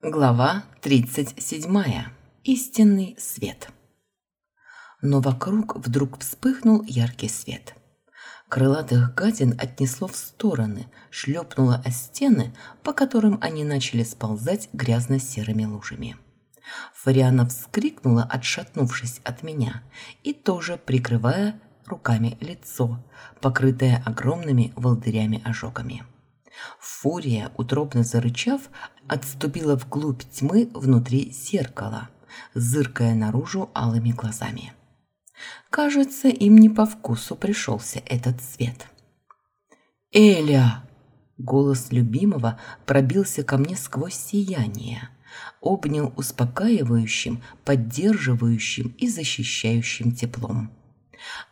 Глава 37. Истинный свет. Но вокруг вдруг вспыхнул яркий свет. Крылатых гадин отнесло в стороны, шлепнуло о стены, по которым они начали сползать грязно-серыми лужами. Фариана вскрикнула, отшатнувшись от меня, и тоже прикрывая руками лицо, покрытое огромными волдырями-ожогами. Фурия, утробно зарычав, отступила вглубь тьмы внутри зеркала, зыркая наружу алыми глазами. Кажется, им не по вкусу пришелся этот свет. «Эля!» Голос любимого пробился ко мне сквозь сияние, обнял успокаивающим, поддерживающим и защищающим теплом.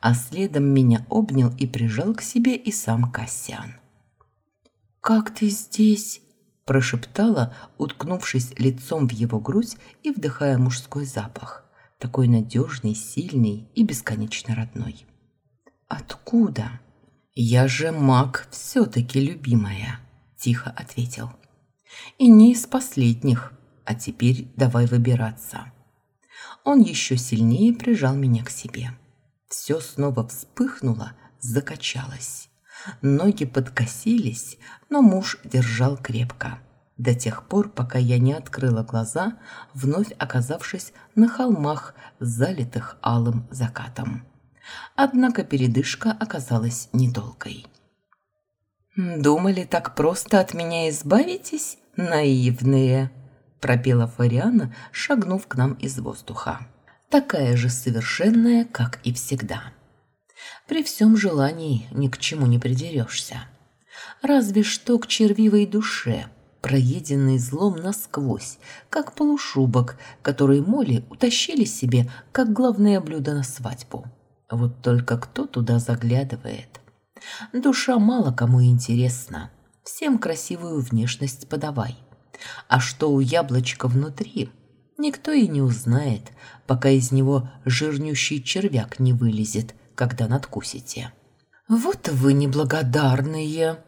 А следом меня обнял и прижал к себе и сам Кассиан. «Как ты здесь?» – прошептала, уткнувшись лицом в его грудь и вдыхая мужской запах, такой надежный, сильный и бесконечно родной. «Откуда?» «Я же маг все-таки любимая», – тихо ответил. «И не из последних, а теперь давай выбираться». Он еще сильнее прижал меня к себе. Все снова вспыхнуло, закачалось. Ноги подкосились, но муж держал крепко. До тех пор, пока я не открыла глаза, вновь оказавшись на холмах, залитых алым закатом. Однако передышка оказалась недолгой. «Думали, так просто от меня избавитесь, наивные?» пропела Фариана, шагнув к нам из воздуха. Такая же совершенная, как и всегда. При всем желании ни к чему не придерешься. Разве что к червивой душе, проеденной злом насквозь, как полушубок, который Моли утащили себе как главное блюдо на свадьбу. Вот только кто туда заглядывает? Душа мало кому интересна. Всем красивую внешность подавай. А что у яблочка внутри, никто и не узнает, пока из него жирнющий червяк не вылезет – когда надкусите. «Вот вы неблагодарные!»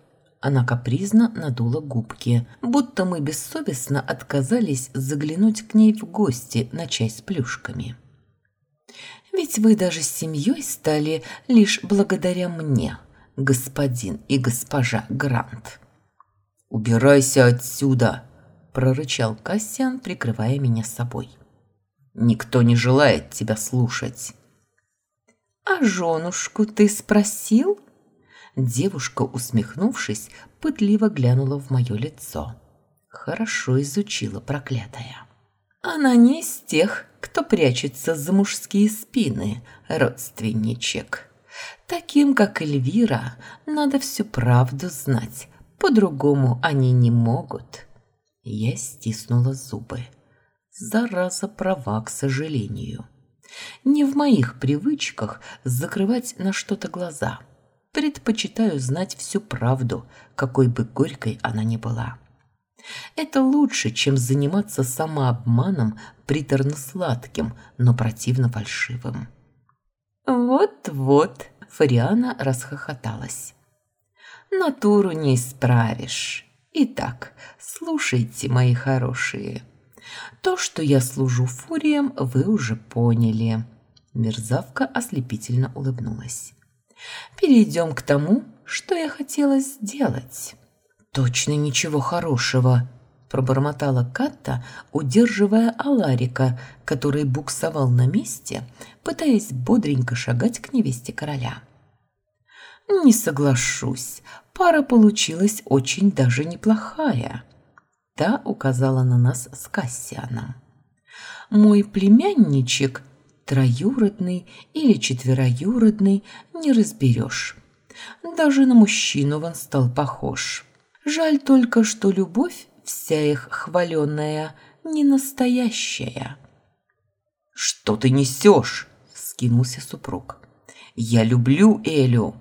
Она капризно надула губки, будто мы бессовестно отказались заглянуть к ней в гости на чай с плюшками. «Ведь вы даже с семьей стали лишь благодаря мне, господин и госпожа Грант». «Убирайся отсюда!» – прорычал Кассиан, прикрывая меня собой. «Никто не желает тебя слушать». «А женушку ты спросил?» Девушка, усмехнувшись, пытливо глянула в мое лицо. Хорошо изучила проклятая. Она не из тех, кто прячется за мужские спины, родственничек. Таким, как Эльвира, надо всю правду знать, по-другому они не могут. Я стиснула зубы. Зараза права, к сожалению. Не в моих привычках закрывать на что-то глаза. Предпочитаю знать всю правду, какой бы горькой она ни была. Это лучше, чем заниматься самообманом приторно-сладким, но противно фальшивым. «Вот-вот», — Фариана расхохоталась. «Натуру не исправишь. Итак, слушайте, мои хорошие». То, что я служу фуриям, вы уже поняли. Мерзавка ослепительно улыбнулась. Перейдем к тому, что я хотела сделать. Точно ничего хорошего, пробормотала Катта, удерживая Аларика, который буксовал на месте, пытаясь бодренько шагать к невесте короля. Не соглашусь, пара получилась очень даже неплохая. Та указала на нас с Кассианом. Мой племянничек, троюродный или четвероюродный, не разберешь. Даже на мужчину он стал похож. Жаль только, что любовь, вся их хваленная, не настоящая. «Что ты несешь?» – вскинулся супруг. «Я люблю Элю».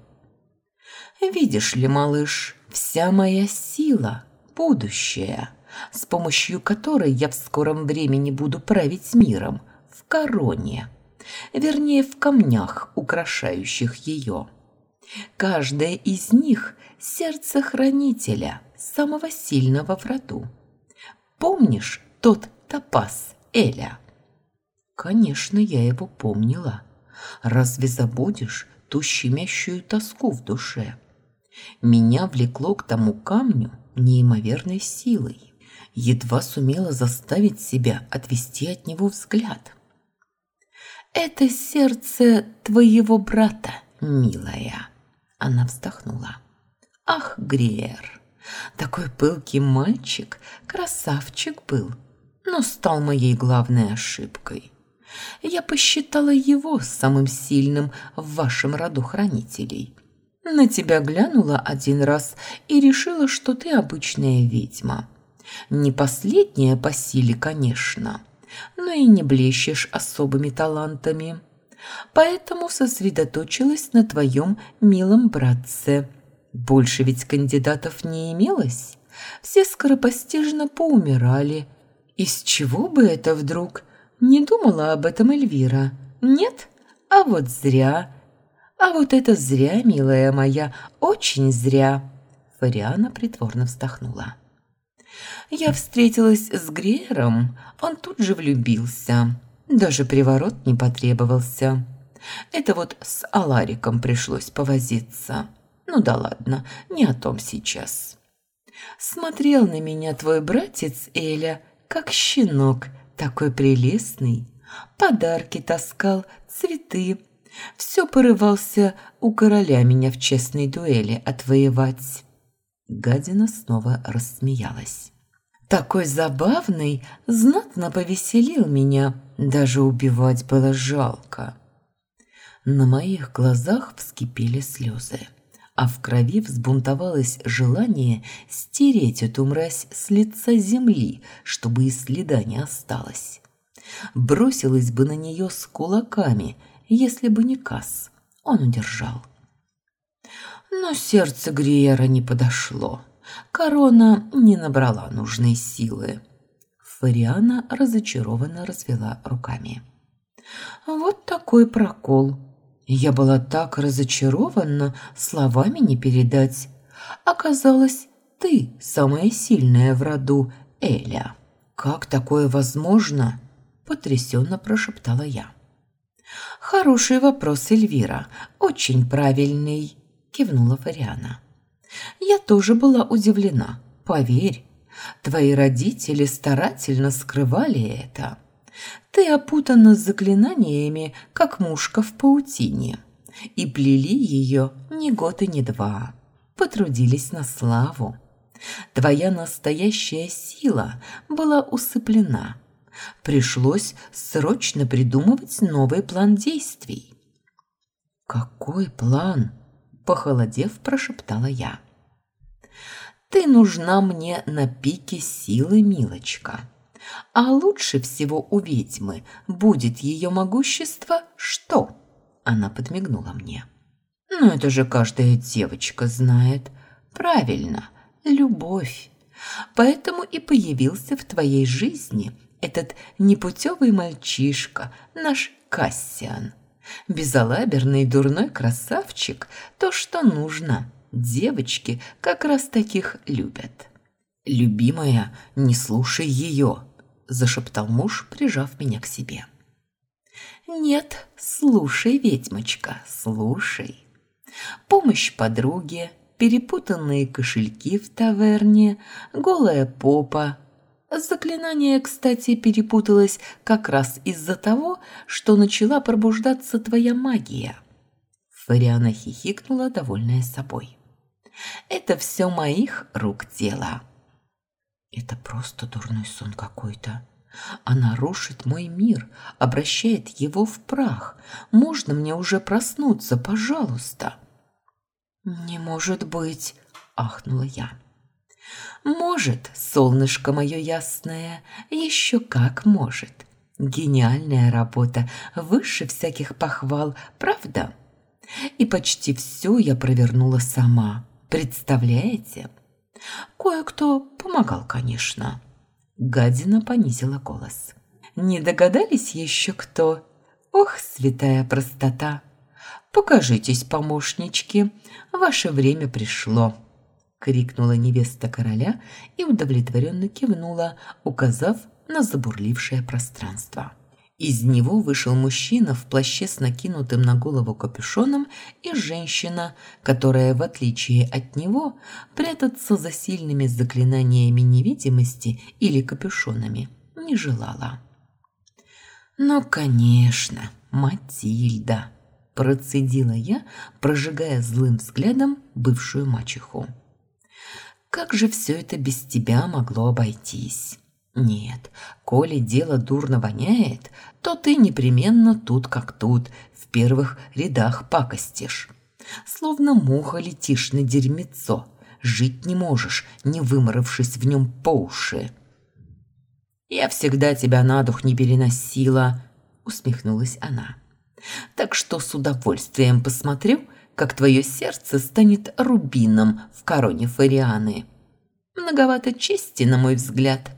«Видишь ли, малыш, вся моя сила – будущее» с помощью которой я в скором времени буду править миром, в короне, вернее, в камнях, украшающих ее. Каждая из них – сердце хранителя, самого сильного в роду. Помнишь, тот топаз Эля. Конечно, я его помнила. Разве забудешь ту щемящую тоску в душе? Меня влекло к тому камню неимоверной силой. Едва сумела заставить себя отвести от него взгляд. «Это сердце твоего брата, милая!» Она вздохнула. «Ах, Гриер! Такой пылкий мальчик, красавчик был, но стал моей главной ошибкой. Я посчитала его самым сильным в вашем роду хранителей. На тебя глянула один раз и решила, что ты обычная ведьма. Не последняя по силе, конечно, но и не блещешь особыми талантами. Поэтому сосредоточилась на твоем милом братце. Больше ведь кандидатов не имелось. Все скоропостижно поумирали. Из чего бы это вдруг? Не думала об этом Эльвира. Нет? А вот зря. А вот это зря, милая моя, очень зря. Фариана притворно вздохнула. Я встретилась с Греером, он тут же влюбился. Даже приворот не потребовался. Это вот с Алариком пришлось повозиться. Ну да ладно, не о том сейчас. Смотрел на меня твой братец Эля, как щенок, такой прелестный. Подарки таскал, цветы. Все порывался у короля меня в честной дуэли отвоевать. Гадина снова рассмеялась. Такой забавный, знатно повеселил меня, даже убивать было жалко. На моих глазах вскипели слезы, а в крови взбунтовалось желание стереть эту мразь с лица земли, чтобы и следа не осталось. Бросилась бы на нее с кулаками, если бы не Касс. Он удержал. Но сердце Гриера не подошло. Корона не набрала нужной силы. Фариана разочарованно развела руками. Вот такой прокол. Я была так разочарована, словами не передать. Оказалось, ты самая сильная в роду, Эля. Как такое возможно? потрясенно прошептала я. Хороший вопрос, Эльвира, очень правильный, кивнула Фариана. Я тоже была удивлена. Поверь, твои родители старательно скрывали это. Ты опутана заклинаниями, как мушка в паутине. И плели ее ни год и ни два. Потрудились на славу. Твоя настоящая сила была усыплена. Пришлось срочно придумывать новый план действий. «Какой план?» – похолодев, прошептала я. Ты нужна мне на пике силы, милочка. А лучше всего у ведьмы будет ее могущество что? Она подмигнула мне. Ну это же каждая девочка знает. Правильно, любовь. Поэтому и появился в твоей жизни этот непутевый мальчишка, наш Кассиан. Безалаберный дурной красавчик, то, что нужно. Девочки как раз таких любят. «Любимая, не слушай ее», – зашептал муж, прижав меня к себе. «Нет, слушай, ведьмочка, слушай. Помощь подруге, перепутанные кошельки в таверне, голая попа. Заклинание, кстати, перепуталось как раз из-за того, что начала пробуждаться твоя магия». Фариана хихикнула, довольная собой. Это все моих рук дело. Это просто дурной сон какой-то. Она рушит мой мир, обращает его в прах. Можно мне уже проснуться, пожалуйста? Не может быть, ахнула я. Может, солнышко мое ясное, еще как может. Гениальная работа, выше всяких похвал, правда? И почти все я провернула сама. Представляете? Кое-кто помогал, конечно. Гадина понизила голос. Не догадались еще кто? Ох, святая простота! Покажитесь, помощнички, ваше время пришло. Крикнула невеста короля и удовлетворенно кивнула, указав на забурлившее пространство. Из него вышел мужчина в плаще с накинутым на голову капюшоном и женщина, которая, в отличие от него, прятаться за сильными заклинаниями невидимости или капюшонами не желала. «Ну, конечно, Матильда!» – процедила я, прожигая злым взглядом бывшую мачеху. «Как же все это без тебя могло обойтись?» Нет, коли дело дурно воняет, то ты непременно тут как тут, в первых рядах пакостишь. Словно муха летишь на дерьмецо, жить не можешь, не выморавшись в нем по уши. «Я всегда тебя на дух не переносила», — усмехнулась она. «Так что с удовольствием посмотрю, как твое сердце станет рубином в короне Фарианы. Многовато чести, на мой взгляд»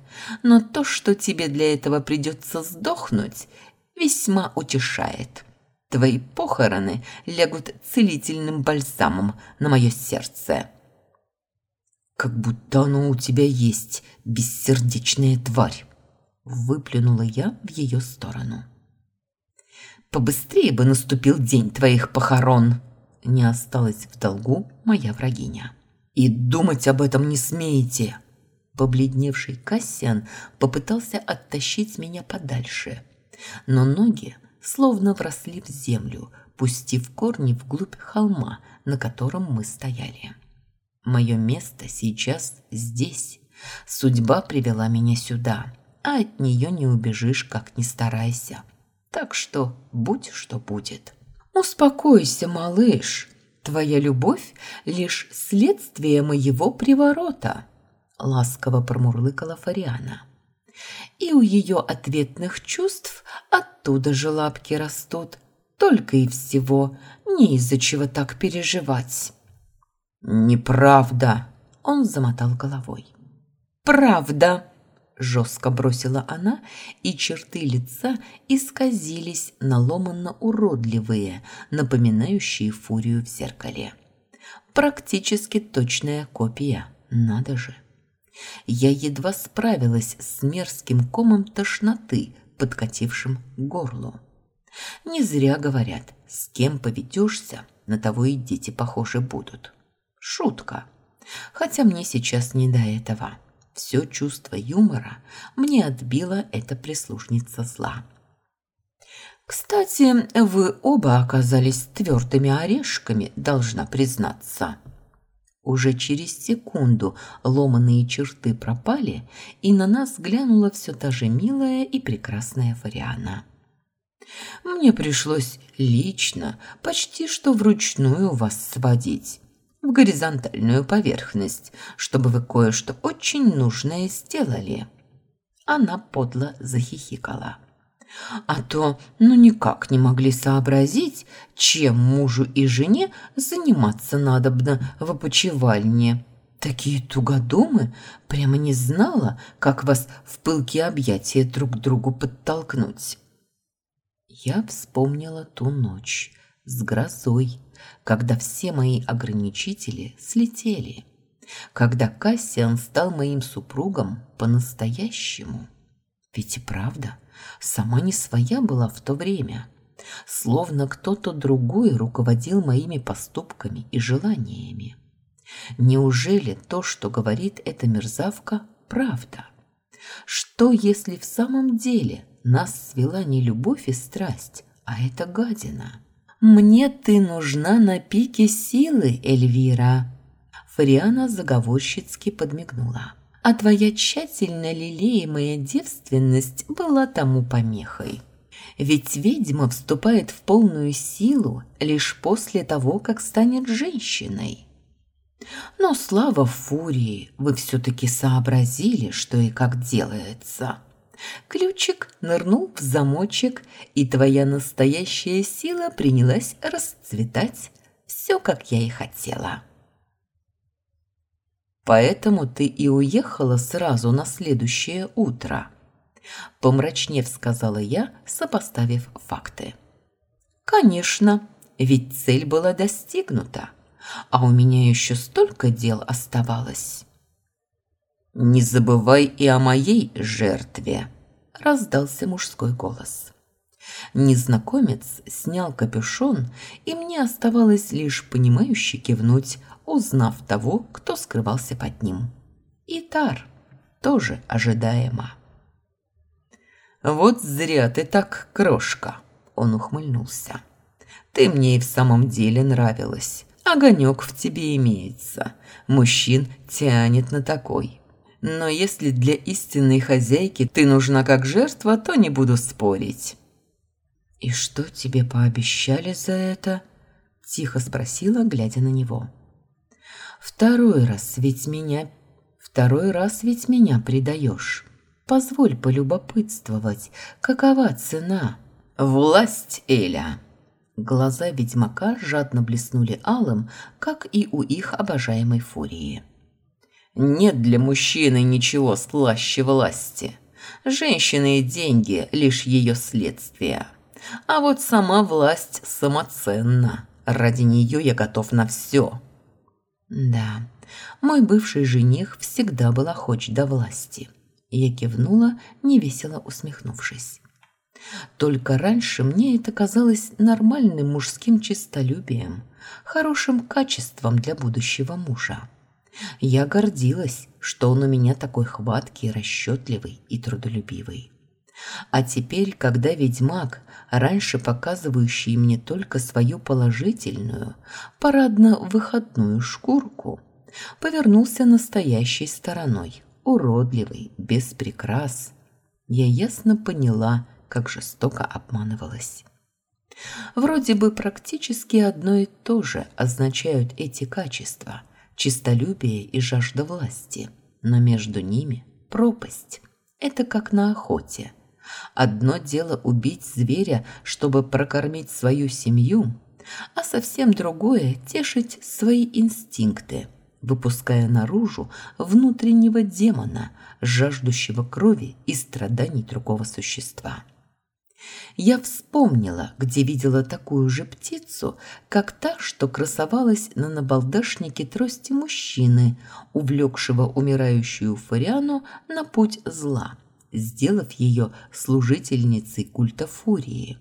но то, что тебе для этого придется сдохнуть, весьма утешает. Твои похороны лягут целительным бальзамом на мое сердце. Как будто оно у тебя есть, бессердечная тварь, выплюнула я в ее сторону. Побыстрее бы наступил день твоих похорон. Не осталась в долгу моя врагиня. И думать об этом не смеете. Побледневший Кассиан попытался оттащить меня подальше, но ноги словно вросли в землю, пустив корни вглубь холма, на котором мы стояли. Мое место сейчас здесь. Судьба привела меня сюда, а от нее не убежишь, как ни старайся. Так что будь что будет. Успокойся, малыш. Твоя любовь лишь следствие моего приворота ласково промурлыкала Фариана. И у ее ответных чувств оттуда же лапки растут, только и всего, не из-за чего так переживать. Неправда, он замотал головой. Правда, жестко бросила она, и черты лица исказились наломанно уродливые, напоминающие фурию в зеркале. Практически точная копия, надо же. Я едва справилась с мерзким комом тошноты, подкатившим к горлу. Не зря говорят, с кем поведешься, на того и дети похожи будут. Шутка. Хотя мне сейчас не до этого. Все чувство юмора мне отбила эта прислужница зла. Кстати, вы оба оказались твердыми орешками, должна признаться. Уже через секунду ломаные черты пропали, и на нас глянула все та же милая и прекрасная Фариана. Мне пришлось лично, почти что вручную вас сводить в горизонтальную поверхность, чтобы вы кое-что очень нужное сделали. Она подло захихикала а то ну никак не могли сообразить, чем мужу и жене заниматься надобно в опочивальне. Такие тугодумы, прямо не знала, как вас в пылкие объятия друг к другу подтолкнуть. Я вспомнила ту ночь с грозой, когда все мои ограничители слетели, когда Кассиан стал моим супругом по-настоящему. Ведь и правда – сама не своя была в то время. Словно кто-то другой руководил моими поступками и желаниями. Неужели то, что говорит эта мерзавка, правда? Что, если в самом деле нас свела не любовь и страсть, а эта гадина? «Мне ты нужна на пике силы, Эльвира!» Фариана заговорщицки подмигнула а твоя тщательно лелеемая девственность была тому помехой. Ведь ведьма вступает в полную силу лишь после того, как станет женщиной. Но слава фурии, вы все-таки сообразили, что и как делается. Ключик нырнул в замочек, и твоя настоящая сила принялась расцветать. Все, как я и хотела. Поэтому ты и уехала сразу на следующее утро. Помрачнев сказала я, сопоставив факты. Конечно, ведь цель была достигнута, а у меня еще столько дел оставалось. Не забывай и о моей жертве, раздался мужской голос. Незнакомец снял капюшон, и мне оставалось лишь понимающе кивнуть, узнав того, кто скрывался под ним. Итар, тоже ожидаемо. «Вот зря ты так, крошка!» – он ухмыльнулся. «Ты мне и в самом деле нравилась. Огонек в тебе имеется. Мужчин тянет на такой. Но если для истинной хозяйки ты нужна как жертва, то не буду спорить». «И что тебе пообещали за это?» – тихо спросила, глядя на него. «Второй раз ведь меня... Второй раз ведь меня предаешь. Позволь полюбопытствовать, какова цена?» «Власть Эля!» Глаза ведьмака жадно блеснули алым, как и у их обожаемой фурии. «Нет для мужчины ничего слаще власти. Женщины и деньги – лишь ее следствие». А вот сама власть самоценна. Ради нее я готов на все. Да, мой бывший жених всегда был охоч до власти. Я кивнула, невесело усмехнувшись. Только раньше мне это казалось нормальным мужским честолюбием, хорошим качеством для будущего мужа. Я гордилась, что он у меня такой хваткий, расчетливый и трудолюбивый. А теперь, когда ведьмак, раньше показывающий мне только свою положительную, парадно-выходную шкурку, повернулся настоящей стороной, уродливый, без прикрас, я ясно поняла, как жестоко обманывалась. Вроде бы практически одно и то же означают эти качества – чистолюбие и жажда власти, но между ними пропасть. Это как на охоте – Одно дело убить зверя, чтобы прокормить свою семью, а совсем другое – тешить свои инстинкты, выпуская наружу внутреннего демона, жаждущего крови и страданий другого существа. Я вспомнила, где видела такую же птицу, как та, что красовалась на набалдашнике трости мужчины, увлекшего умирающую Фариану на путь зла – сделав ее служительницей культа Фурии.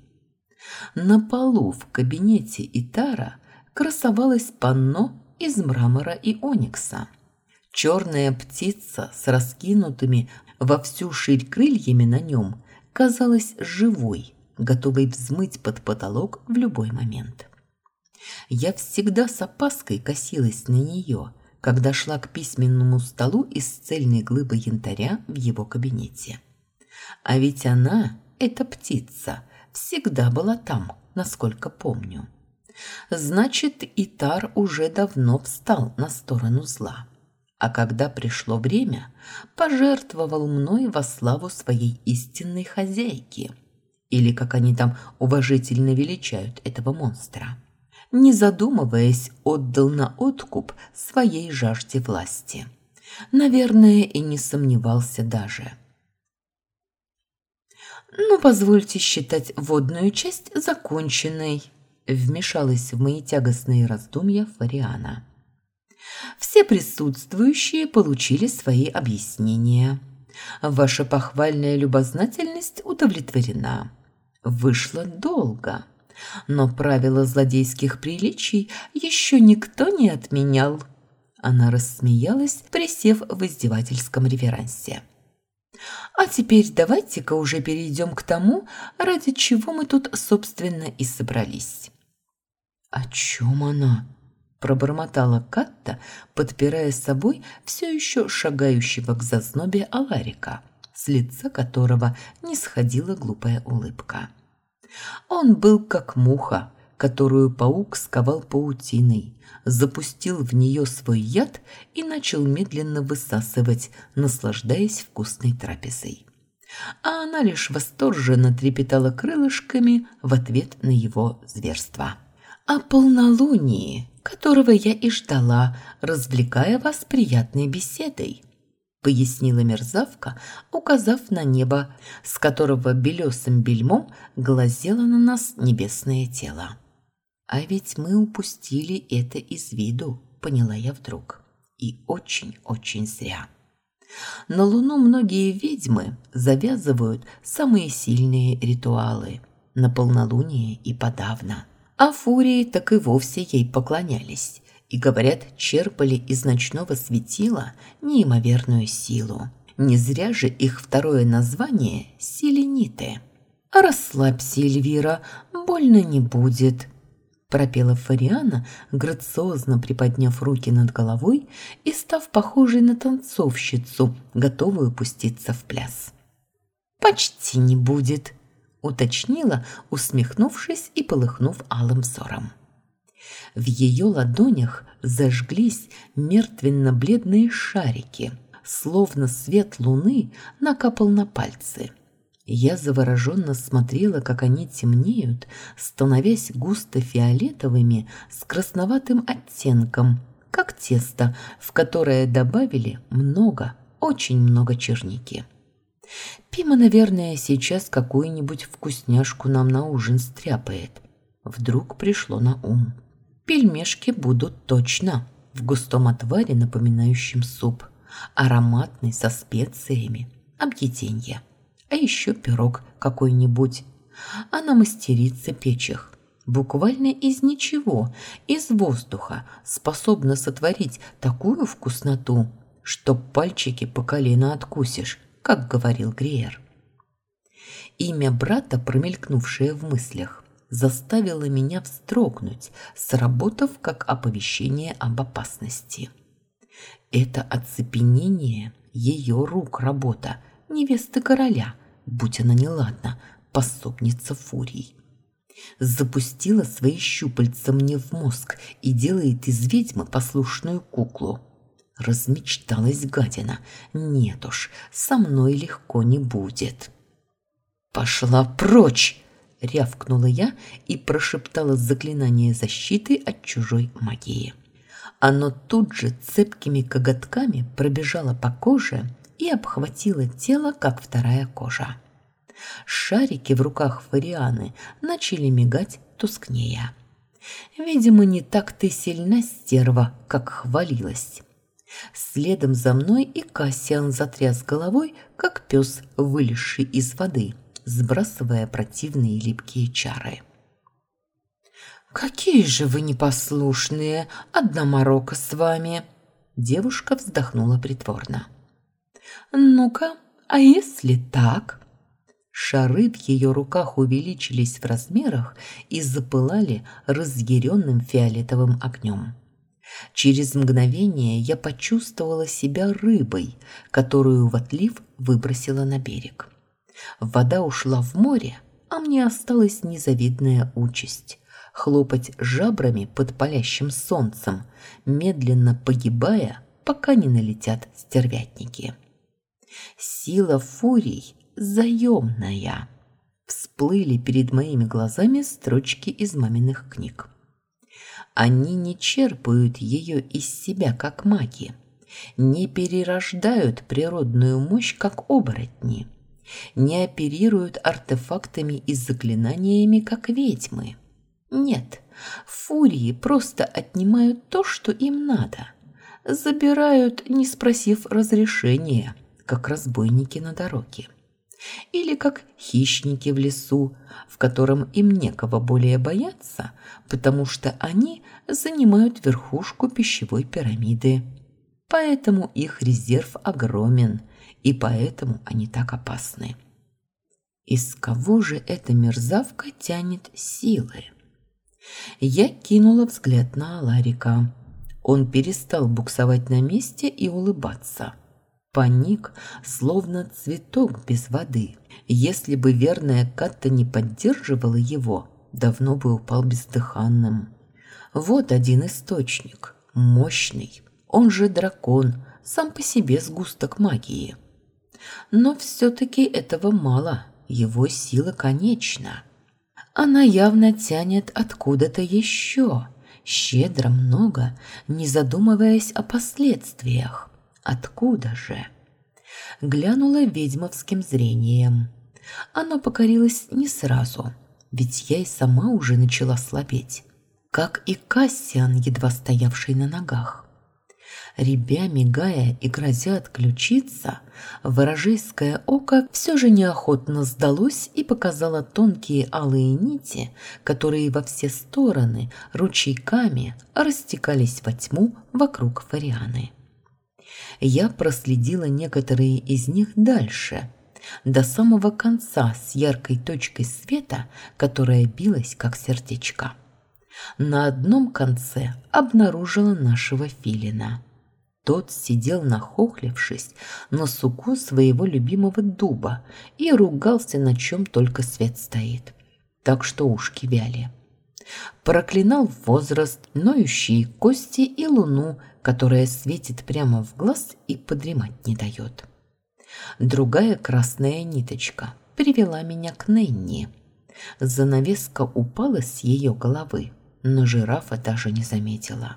На полу в кабинете Итара красовалось панно из мрамора и оникса. Черная птица с раскинутыми во всю ширь крыльями на нем казалась живой, готовой взмыть под потолок в любой момент. Я всегда с опаской косилась на нее, когда шла к письменному столу из цельной глыбы янтаря в его кабинете. А ведь она, эта птица, всегда была там, насколько помню. Значит, Итар уже давно встал на сторону зла. А когда пришло время, пожертвовал мной во славу своей истинной хозяйки. Или, как они там уважительно величают этого монстра не задумываясь, отдал на откуп своей жажде власти. Наверное, и не сомневался даже. «Ну, позвольте считать водную часть законченной», вмешалась в мои тягостные раздумья Фариана. Все присутствующие получили свои объяснения. Ваша похвальная любознательность удовлетворена. Вышло долго но правила злодейских приличий еще никто не отменял. Она рассмеялась, присев в издевательском реверансе. А теперь давайте-ка уже перейдем к тому, ради чего мы тут, собственно, и собрались. О чем она? Пробормотала Катта, подпирая с собой все еще шагающего к зазнобе Аларика, с лица которого не сходила глупая улыбка. Он был как муха, которую паук сковал паутиной, запустил в нее свой яд и начал медленно высасывать, наслаждаясь вкусной трапезой. А она лишь восторженно трепетала крылышками в ответ на его зверство. «О полнолунии, которого я и ждала, развлекая вас приятной беседой», пояснила мерзавка, указав на небо, с которого белесым бельмом глазело на нас небесное тело. А ведь мы упустили это из виду, поняла я вдруг. И очень-очень зря. На Луну многие ведьмы завязывают самые сильные ритуалы, на полнолуние и подавно. А фурии так и вовсе ей поклонялись и, говорят, черпали из ночного светила неимоверную силу. Не зря же их второе название – селениты. «Расслабься, Эльвира, больно не будет», – пропела Фариана, грациозно приподняв руки над головой и став похожей на танцовщицу, готовую пуститься в пляс. «Почти не будет», – уточнила, усмехнувшись и полыхнув алым взором. В ее ладонях зажглись мертвенно-бледные шарики, словно свет луны накапал на пальцы. Я завороженно смотрела, как они темнеют, становясь густо фиолетовыми с красноватым оттенком, как тесто, в которое добавили много, очень много черники. Пима, наверное, сейчас какую-нибудь вкусняшку нам на ужин стряпает. Вдруг пришло на ум. Пельмешки будут точно в густом отваре, напоминающем суп, ароматный со специями, объеденье. А еще пирог какой-нибудь. Она мастерица печь их. Буквально из ничего, из воздуха, способна сотворить такую вкусноту, что пальчики по колено откусишь, как говорил Гриер. Имя брата, промелькнувшее в мыслях, заставило меня вздрогнуть, сработав как оповещение об опасности. Это оцепенение ее рук работа, невесты короля, будь она неладна, пособница фурий. Запустила свои щупальца мне в мозг и делает из ведьмы послушную куклу. Размечталась гадина. Нет уж, со мной легко не будет. «Пошла прочь!» – рявкнула я и прошептала заклинание защиты от чужой магии. Оно тут же цепкими коготками пробежало по коже и обхватило тело, как вторая кожа. Шарики в руках Фарианы начали мигать тускнее. Видимо, не так ты сильна, стерва, как хвалилась. Следом за мной и Кассиан затряс головой, как пес, вылезший из воды – сбрасывая противные липкие чары. «Какие же вы непослушные! Одна морока с вами!» Девушка вздохнула притворно. «Ну-ка, а если так?» Шары в ее руках увеличились в размерах и запылали разъяренным фиолетовым огнем. Через мгновение я почувствовала себя рыбой, которую в отлив выбросила на берег. Вода ушла в море, а мне осталась незавидная участь – хлопать жабрами под палящим солнцем, медленно погибая, пока не налетят стервятники. Сила фурий заемная. Всплыли перед моими глазами строчки из маминых книг. Они не черпают ее из себя, как маги, не перерождают природную мощь, как оборотни – не оперируют артефактами и заклинаниями, как ведьмы. Нет, фурии просто отнимают то, что им надо. Забирают, не спросив разрешения, как разбойники на дороге. Или как хищники в лесу, в котором им некого более бояться, потому что они занимают верхушку пищевой пирамиды. Поэтому их резерв огромен, и поэтому они так опасны. Из кого же эта мерзавка тянет силы? Я кинула взгляд на Аларика. Он перестал буксовать на месте и улыбаться. Паник, словно цветок без воды. Если бы верная Катта не поддерживала его, давно бы упал бездыханным. Вот один источник, мощный. Он же дракон, сам по себе сгусток магии. Но все-таки этого мало, его сила конечна. Она явно тянет откуда-то еще, щедро много, не задумываясь о последствиях. Откуда же? Глянула ведьмовским зрением. Оно покорилось не сразу, ведь я и сама уже начала слабеть, как и Кассиан, едва стоявший на ногах. Ребя, мигая и грозя отключиться, ворожейское око все же неохотно сдалось и показало тонкие алые нити, которые во все стороны ручейками растекались во тьму вокруг Фарианы. Я проследила некоторые из них дальше, до самого конца с яркой точкой света, которая билась как сердечко. На одном конце обнаружила нашего филина – тот сидел нахохлившись на суку своего любимого дуба и ругался, на чем только свет стоит. Так что ушки вяли. Проклинал возраст, ноющие кости и луну, которая светит прямо в глаз и подремать не дает. Другая красная ниточка привела меня к Ненни. Занавеска упала с ее головы, но жирафа даже не заметила.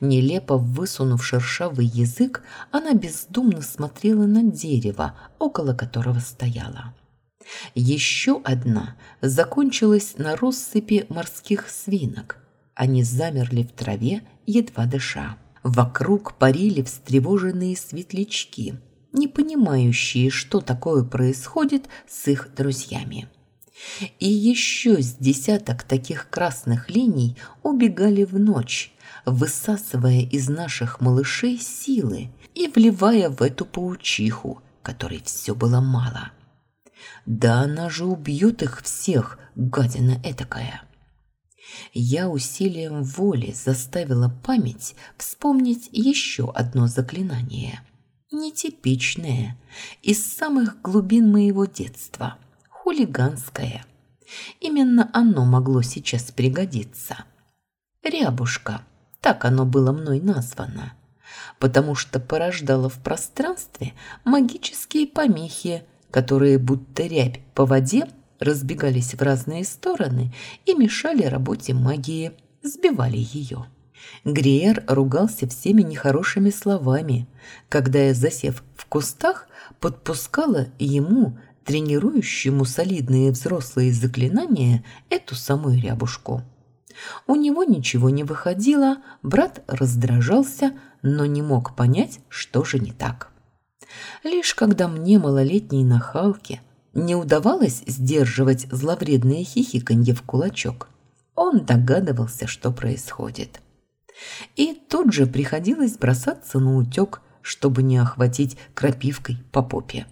Нелепо высунув шершавый язык, она бездумно смотрела на дерево, около которого стояла. Еще одна закончилась на россыпи морских свинок. Они замерли в траве, едва дыша. Вокруг парили встревоженные светлячки, не понимающие, что такое происходит с их друзьями. И еще с десяток таких красных линий убегали в ночь, высасывая из наших малышей силы и вливая в эту паучиху, которой все было мало. Да она же убьет их всех, гадина этакая. Я усилием воли заставила память вспомнить еще одно заклинание. Нетипичное, из самых глубин моего детства, хулиганское. Именно оно могло сейчас пригодиться. Рябушка – так оно было мной названо, потому что порождало в пространстве магические помехи, которые будто рябь по воде разбегались в разные стороны и мешали работе магии, сбивали ее. Гриер ругался всеми нехорошими словами, когда я, засев в кустах, подпускала ему, тренирующему солидные взрослые заклинания, эту самую рябушку. У него ничего не выходило, брат раздражался, но не мог понять, что же не так. Лишь когда мне, малолетней нахалке, не удавалось сдерживать зловредное хихиканье в кулачок, он догадывался, что происходит. И тут же приходилось бросаться на утек, чтобы не охватить крапивкой по попе.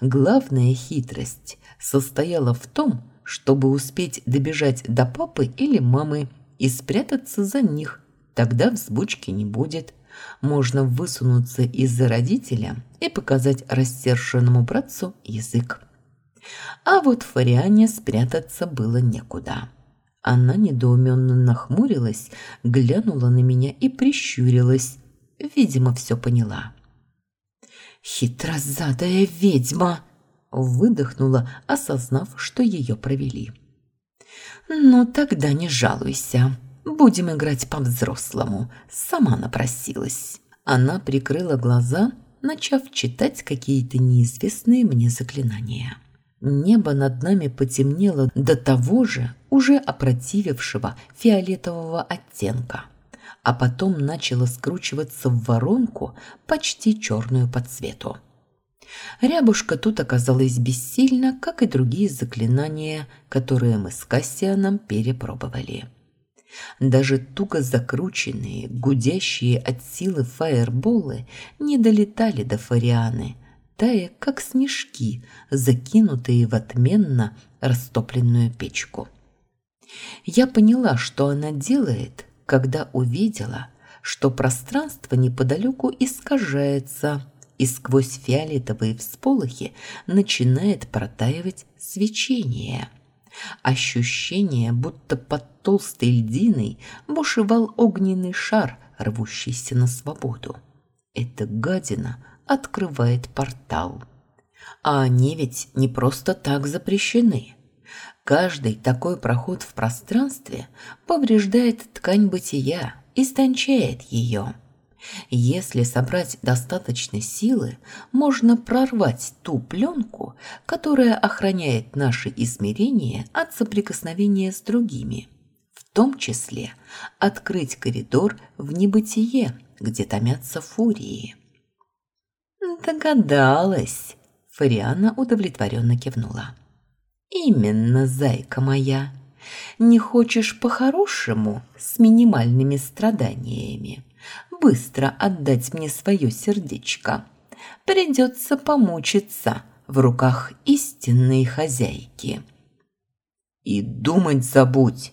Главная хитрость состояла в том, чтобы успеть добежать до папы или мамы и спрятаться за них. Тогда взбучки не будет. Можно высунуться из-за родителя и показать рассерженному братцу язык. А вот Фариане спрятаться было некуда. Она недоуменно нахмурилась, глянула на меня и прищурилась. Видимо, все поняла. «Хитрозадая ведьма!» выдохнула, осознав, что ее провели. «Ну, тогда не жалуйся. Будем играть по-взрослому. Сама напросилась». Она прикрыла глаза, начав читать какие-то неизвестные мне заклинания. Небо над нами потемнело до того же, уже опротивившего фиолетового оттенка, а потом начало скручиваться в воронку, почти черную по цвету. Рябушка тут оказалась бессильна, как и другие заклинания, которые мы с Кассианом перепробовали. Даже туго закрученные, гудящие от силы фаерболы не долетали до Фарианы, тая, как снежки, закинутые в отменно растопленную печку. Я поняла, что она делает, когда увидела, что пространство неподалеку искажается, и сквозь фиолетовые всполохи начинает протаивать свечение. Ощущение, будто под толстой льдиной бушевал огненный шар, рвущийся на свободу. Эта гадина открывает портал. А они ведь не просто так запрещены. Каждый такой проход в пространстве повреждает ткань бытия, истончает ее. Если собрать достаточно силы, можно прорвать ту пленку, которая охраняет наши измерения от соприкосновения с другими, в том числе открыть коридор в небытие, где томятся фурии. Догадалась. Фариана удовлетворенно кивнула. Именно, зайка моя. Не хочешь по-хорошему, с минимальными страданиями, быстро отдать мне свое сердечко? Придется помучиться в руках истинной хозяйки. И думать забудь.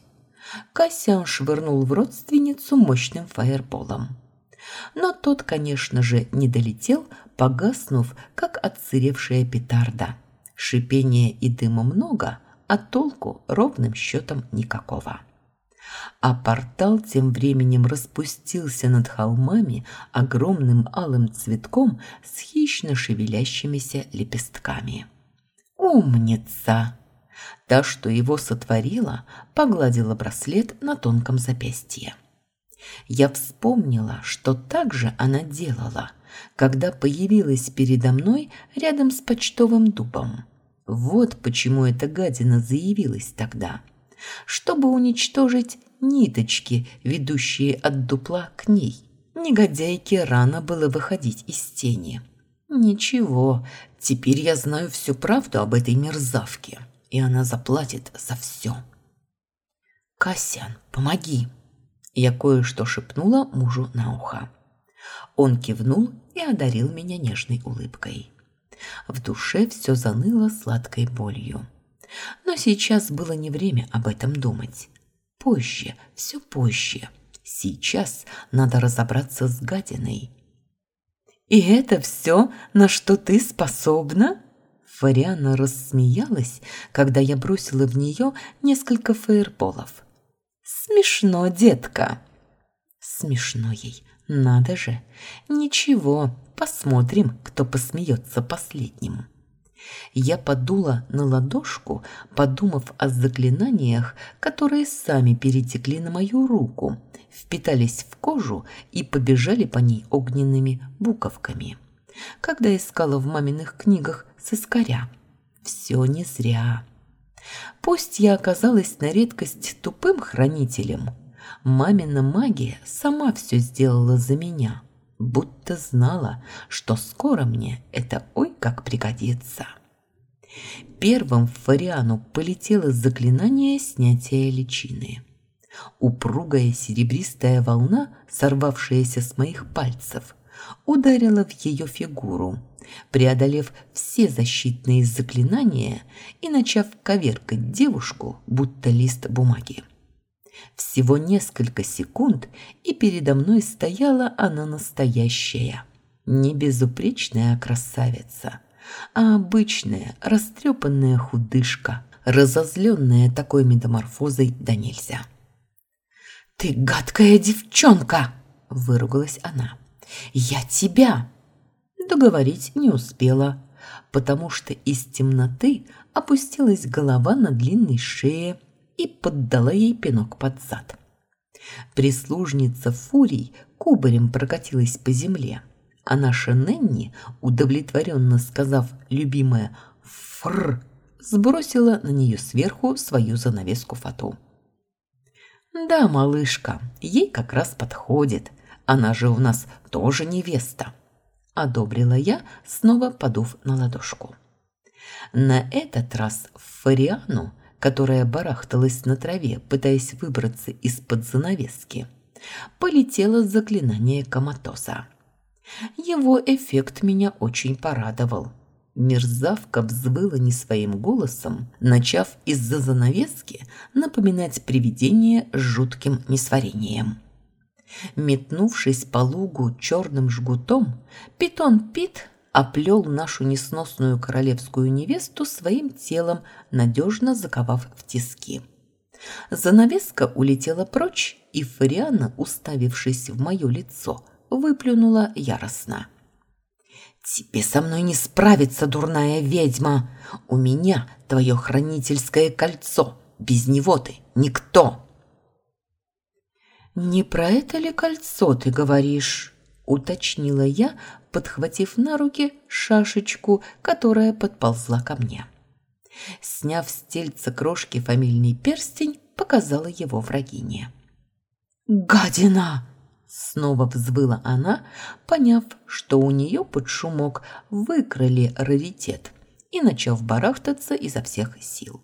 Кассиан швырнул в родственницу мощным фаерболом. Но тот, конечно же, не долетел, погаснув, как отсыревшая петарда. Шипения и дыма много, а толку ровным счетом никакого. А портал тем временем распустился над холмами огромным алым цветком с хищно шевелящимися лепестками. «Умница!» Та, что его сотворила, погладила браслет на тонком запястье. Я вспомнила, что так же она делала, когда появилась передо мной рядом с почтовым дубом. Вот почему эта гадина заявилась тогда. Чтобы уничтожить ниточки, ведущие от дупла к ней. Негодяйке рано было выходить из тени. Ничего, теперь я знаю всю правду об этой мерзавке, и она заплатит за все. «Кассиан, помоги!» Я кое-что шепнула мужу на ухо. Он кивнул и одарил меня нежной улыбкой. В душе все заныло сладкой болью. Но сейчас было не время об этом думать. Позже, все позже. Сейчас надо разобраться с гадиной. «И это все, на что ты способна?» Фариана рассмеялась, когда я бросила в нее несколько фаерболов. «Смешно, детка!» Смешно ей, надо же. Ничего, посмотрим, кто посмеется последним. Я подула на ладошку, подумав о заклинаниях, которые сами перетекли на мою руку, впитались в кожу и побежали по ней огненными буковками. Когда искала в маминых книгах сыскаря. Все не зря. Пусть я оказалась на редкость тупым хранителем, мамина магия сама все сделала за меня – будто знала, что скоро мне это ой как пригодится. Первым в Фариану полетело заклинание снятия личины. Упругая серебристая волна, сорвавшаяся с моих пальцев, ударила в ее фигуру, преодолев все защитные заклинания и начав коверкать девушку, будто лист бумаги. Всего несколько секунд, и передо мной стояла она настоящая. Не безупречная красавица, а обычная, растрепанная худышка, разозленная такой метаморфозой да нельзя. «Ты гадкая девчонка!» – выругалась она. «Я тебя!» Договорить не успела, потому что из темноты опустилась голова на длинной шее, и поддала ей пинок под зад. Прислужница Фурий кубарем прокатилась по земле, а наша Ненни, удовлетворенно сказав любимое «фрр», сбросила на нее сверху свою занавеску фату. «Да, малышка, ей как раз подходит. Она же у нас тоже невеста», – одобрила я, снова подув на ладошку. На этот раз Фариану которая барахталась на траве, пытаясь выбраться из-под занавески, полетело заклинание коматоса. Его эффект меня очень порадовал. Мерзавка взвыла не своим голосом, начав из-за занавески напоминать привидение с жутким несварением. Метнувшись по лугу черным жгутом, питон Пит оплел нашу несносную королевскую невесту своим телом, надежно заковав в тиски. Занавеска улетела прочь, и Фариана, уставившись в мое лицо, выплюнула яростно. «Тебе со мной не справиться, дурная ведьма! У меня твое хранительское кольцо, без него ты никто!» «Не про это ли кольцо ты говоришь?» – уточнила я, подхватив на руки шашечку, которая подползла ко мне. Сняв с тельца крошки фамильный перстень, показала его врагине. «Гадина!» Снова взвыла она, поняв, что у нее под шумок выкрали раритет и начав барахтаться изо всех сил.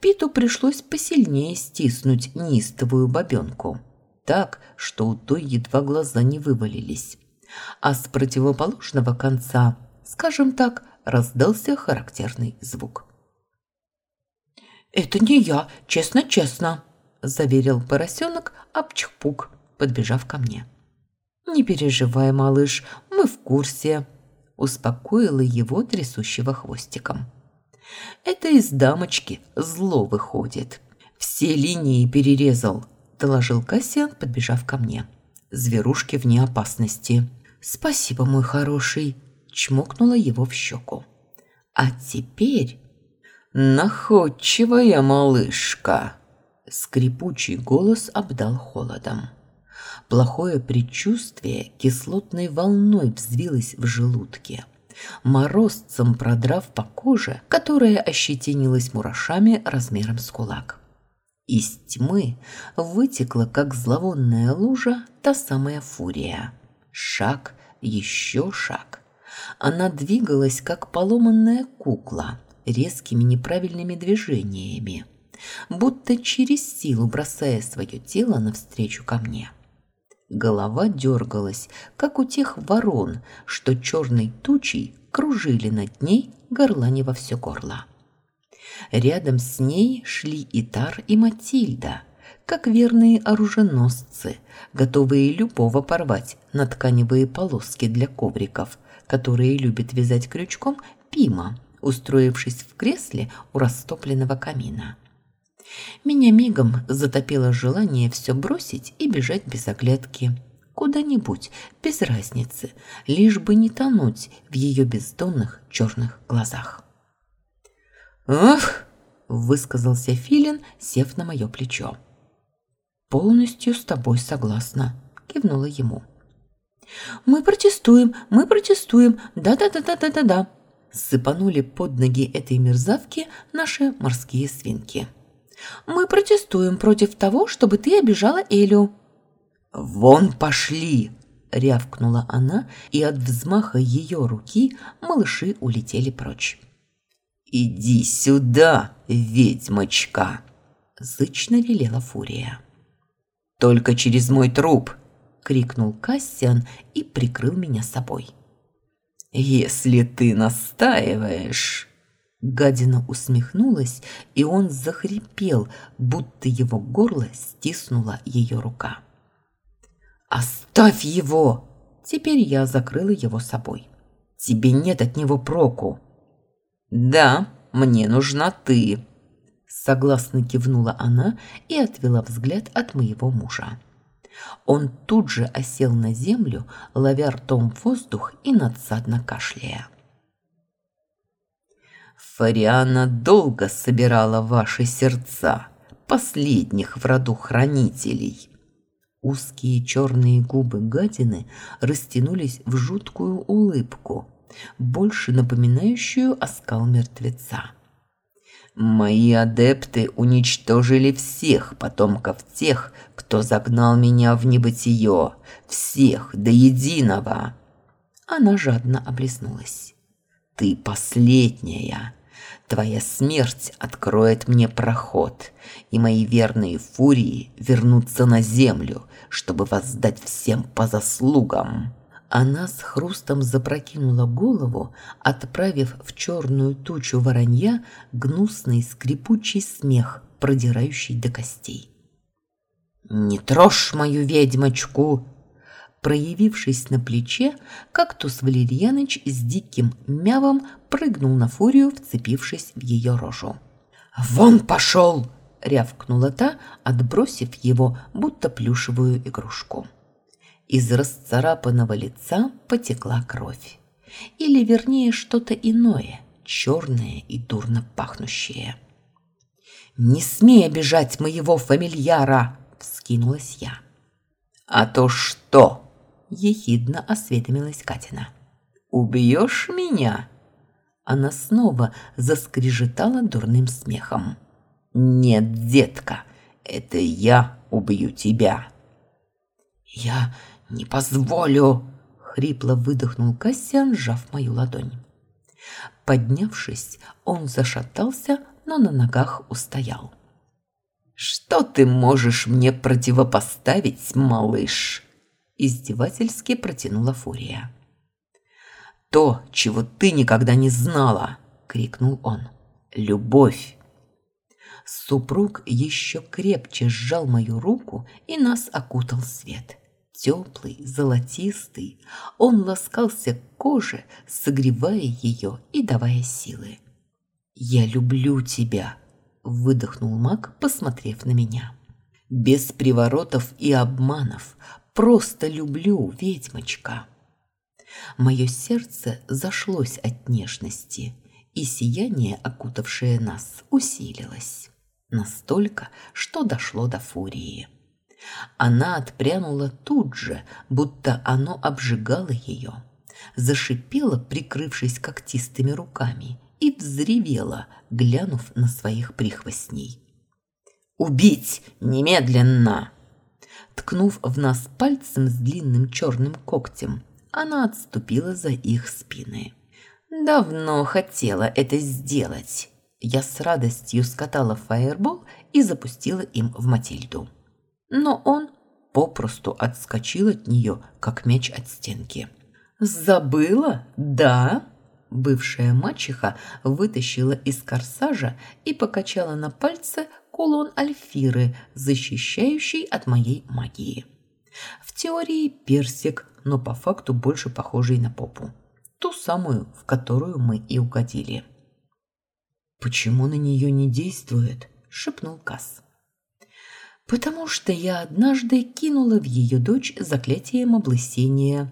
Питу пришлось посильнее стиснуть неистовую бабенку, так, что у той едва глаза не вывалились. А с противоположного конца, скажем так, раздался характерный звук. «Это не я, честно-честно», – заверил поросенок Апчхпук, подбежав ко мне. «Не переживай, малыш, мы в курсе», – успокоила его трясущего хвостиком. «Это из дамочки зло выходит. Все линии перерезал», – доложил Кассиан, подбежав ко мне. «Зверушки вне опасности». «Спасибо, мой хороший», – чмокнула его в щеку. «А теперь...» «Находчивая малышка!» Скрипучий голос обдал холодом. Плохое предчувствие кислотной волной взвилось в желудке, морозцем продрав по коже, которая ощетинилась мурашами размером с кулак. Из тьмы вытекла, как зловонная лужа, та самая фурия. Шаг, еще шаг. Она двигалась, как поломанная кукла, резкими неправильными движениями, будто через силу бросая свое тело навстречу ко мне. Голова дергалась, как у тех ворон, что черной тучей кружили над ней, горлани во все горло. Рядом с ней шли Итар и Матильда, как верные оруженосцы, готовые любого порвать на тканевые полоски для ковриков, которые любит вязать крючком Пима, устроившись в кресле у растопленного камина. Меня мигом затопило желание все бросить и бежать без оглядки. Куда-нибудь, без разницы, лишь бы не тонуть в ее бездонных черных глазах. «Ах!» – высказался Филин, сев на мое плечо. «Полностью с тобой согласна», – кивнула ему. «Мы протестуем, мы протестуем, да-да-да-да-да-да», – сыпанули под ноги этой мерзавки наши морские свинки. Мы протестуем против того, чтобы ты обижала Элю». «Вон пошли!» – рявкнула она, и от взмаха ее руки малыши улетели прочь. «Иди сюда, ведьмочка!» – зычно велела Фурия. «Только через мой труп!» – крикнул Кассиан и прикрыл меня собой. «Если ты настаиваешь...» Гадина усмехнулась, и он захрипел, будто его горло стиснула ее рука. «Оставь его!» Теперь я закрыла его собой. «Тебе нет от него проку». «Да, мне нужна ты», – согласно кивнула она и отвела взгляд от моего мужа. Он тут же осел на землю, ловя ртом воздух и надсадно кашляя. Фариана долго собирала ваши сердца, последних в роду хранителей. Узкие черные губы гадины растянулись в жуткую улыбку, больше напоминающую оскал мертвеца. Мои адепты уничтожили всех потомков тех, кто загнал меня в небытие, всех до единого. Она жадно облизнулась. Ты последняя. Твоя смерть откроет мне проход, и мои верные фурии вернутся на землю, чтобы воздать всем по заслугам». Она с хрустом запрокинула голову, отправив в черную тучу воронья гнусный скрипучий смех, продирающий до костей. «Не трожь мою ведьмочку!» Проявившись на плече, кактус Валерьяныч с диким мявом прыгнул на фурию, вцепившись в ее рожу. «Вон пошел!» – рявкнула та, отбросив его, будто плюшевую игрушку. Из расцарапанного лица потекла кровь. Или, вернее, что-то иное, черное и дурно пахнущее. «Не смей обижать моего фамильяра!» – вскинулась я. «А то что?» ехидно осведомилась Катина. «Убьешь меня?» Она снова заскрежетала дурным смехом. «Нет, детка, это я убью тебя». «Я не позволю!» — хрипло выдохнул Кассиан, сжав мою ладонь. Поднявшись, он зашатался, но на ногах устоял. «Что ты можешь мне противопоставить, малыш?» Издевательски протянула Фурия. «То, чего ты никогда не знала!» — крикнул он. «Любовь!» Супруг еще крепче сжал мою руку, и нас окутал свет. Теплый, золотистый, он ласкался к коже, согревая ее и давая силы. «Я люблю тебя!» выдохнул маг, посмотрев на меня. Без приворотов и обманов. Просто люблю, ведьмочка. Мое сердце зашлось от нежности, и сияние, окутавшее нас, усилилось. Настолько, что дошло до фурии. Она отпрянула тут же, будто оно обжигало ее. Зашипела, прикрывшись когтистыми руками, и взревела, глянув на своих прихвостней. «Убить! Немедленно!» Ткнув в нас пальцем с длинным черным когтем, она отступила за их спины. «Давно хотела это сделать!» Я с радостью скатала фаербол и запустила им в Матильду. Но он попросту отскочил от нее, как мяч от стенки. «Забыла? Да?» Бывшая мачеха вытащила из корсажа и покачала на пальце кулон Альфиры, защищающий от моей магии. В теории персик, но по факту больше похожий на попу. Ту самую, в которую мы и угодили. «Почему на нее не действует?» – шепнул Касс. «Потому что я однажды кинула в ее дочь заклятием облысения»,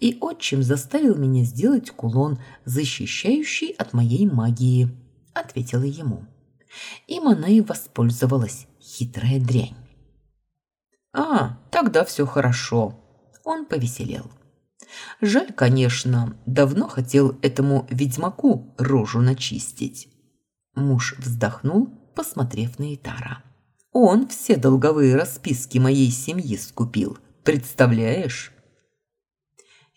и отчим заставил меня сделать кулон, защищающий от моей магии», — ответила ему. Им она и воспользовалась, хитрая дрянь. «А, тогда все хорошо», — он повеселел. «Жаль, конечно, давно хотел этому ведьмаку рожу начистить». Муж вздохнул, посмотрев на Итара. «Он все долговые расписки моей семьи скупил, представляешь?»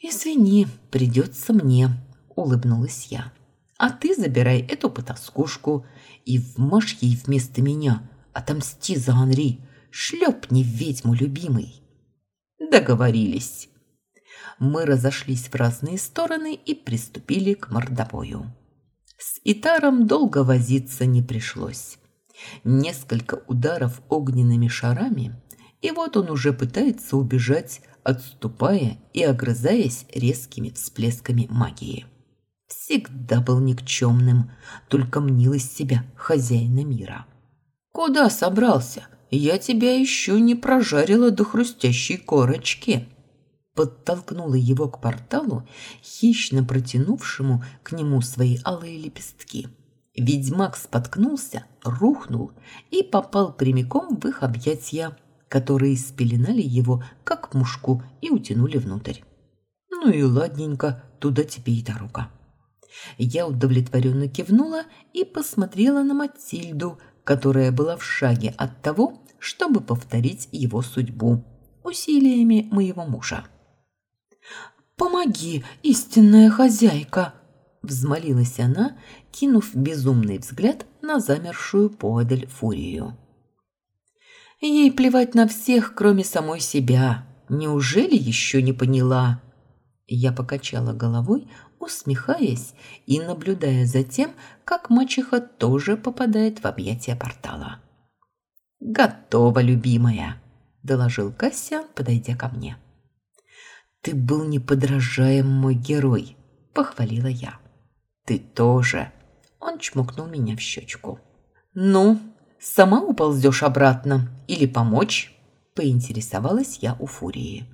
«Извини, придется мне», — улыбнулась я. «А ты забирай эту потаскушку и вмажь ей вместо меня. Отомсти за Анри. Шлепни ведьму, любимый». Договорились. Мы разошлись в разные стороны и приступили к мордобою. С Итаром долго возиться не пришлось. Несколько ударов огненными шарами, и вот он уже пытается убежать отступая и огрызаясь резкими всплесками магии. Всегда был никчемным, только мнил из себя хозяина мира. «Куда собрался? Я тебя еще не прожарила до хрустящей корочки!» Подтолкнула его к порталу, хищно протянувшему к нему свои алые лепестки. Ведьмак споткнулся, рухнул и попал прямиком в их объятия, которые спеленали его, как мушку, и утянули внутрь. Ну и ладненько, туда тебе и дорога. Я удовлетворенно кивнула и посмотрела на Матильду, которая была в шаге от того, чтобы повторить его судьбу усилиями моего мужа. «Помоги, истинная хозяйка!» – взмолилась она, кинув безумный взгляд на замершую подаль фурию. Ей плевать на всех, кроме самой себя. Неужели еще не поняла? Я покачала головой, усмехаясь и наблюдая за тем, как мачеха тоже попадает в объятия портала. «Готова, любимая», – доложил Кассиан, подойдя ко мне. «Ты был неподражаем мой герой», – похвалила я. «Ты тоже», – он чмокнул меня в щечку. «Ну, Сама уползешь обратно или помочь?» – поинтересовалась я у Фурии.